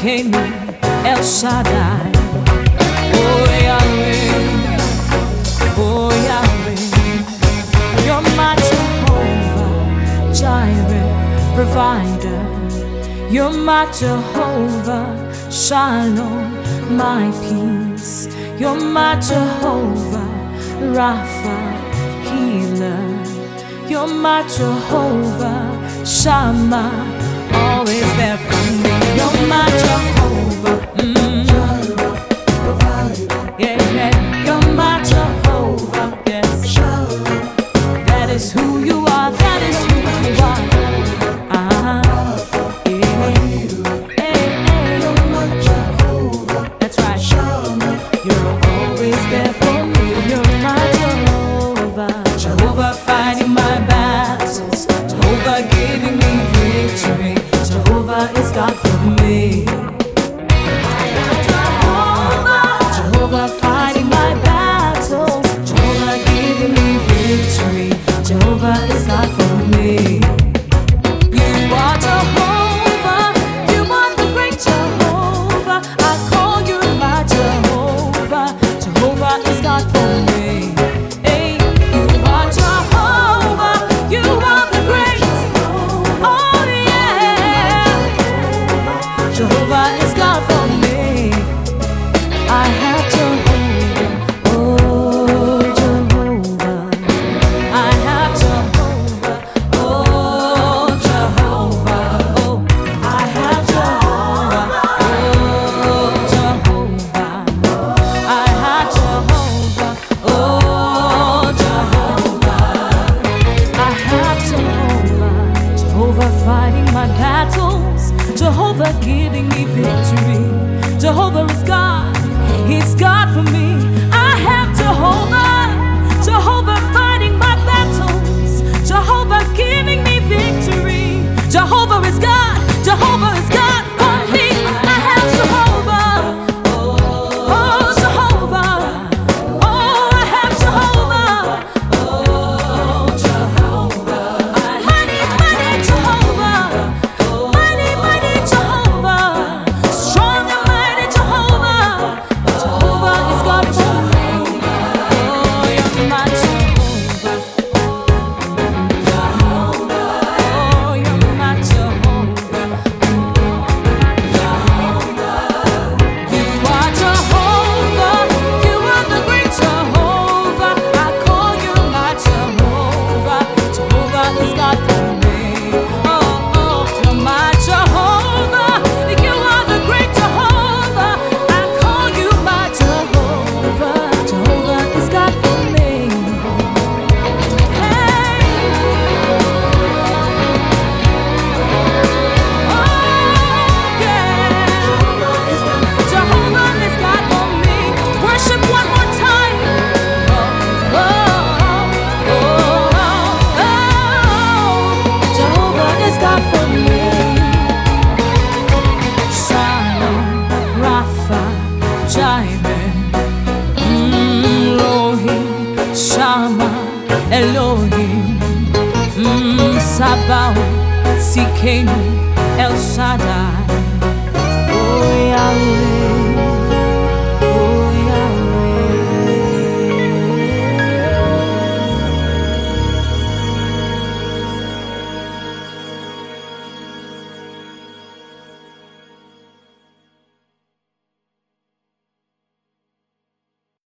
quem El Shaddai. Oh Yahweh, oh Yahweh, you're my Jehovah Jireh provider. You're my Jehovah Shalom, my peace. You're my Jehovah Rapha healer. You're my Jehovah Shammah, always there for me. You're my who you are. That is who you are. Uh-huh. That's right. You're always there for me. You're my Jehovah. Jehovah fighting my battles. Jehovah giving me victory. Over is God for me. Jehovah is God, He's God for me. Sabão se queimou El Shaddai. Oi, aleluia.